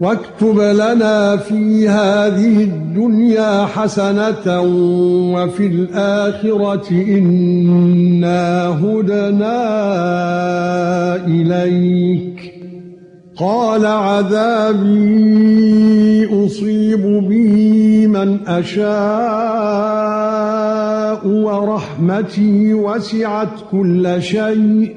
واكتب لنا في هذه الدنيا حسنة وفي الآخرة إنا هدنا إليك. قال عذابي أصيب به من أشاء ورحمتي وسعت كل شيء.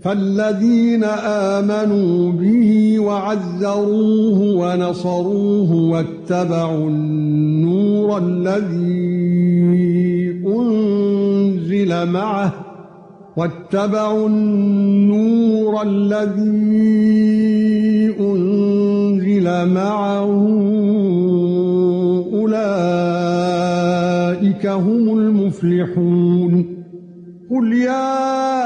فالذين آمنوا به وعزروه ونصروه واتبعوا النور الذي أنزل معه واتبعوا النور الذي أنزل معه أولئك هم المفلحون قل يا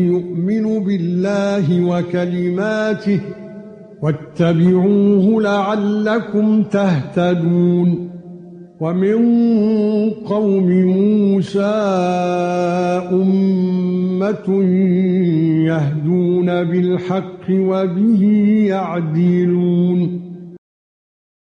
بالله وكلماته واتبعوه لعلكم تهتدون. ومن قوم موسى أمة يهدون بالحق وبه يعدلون.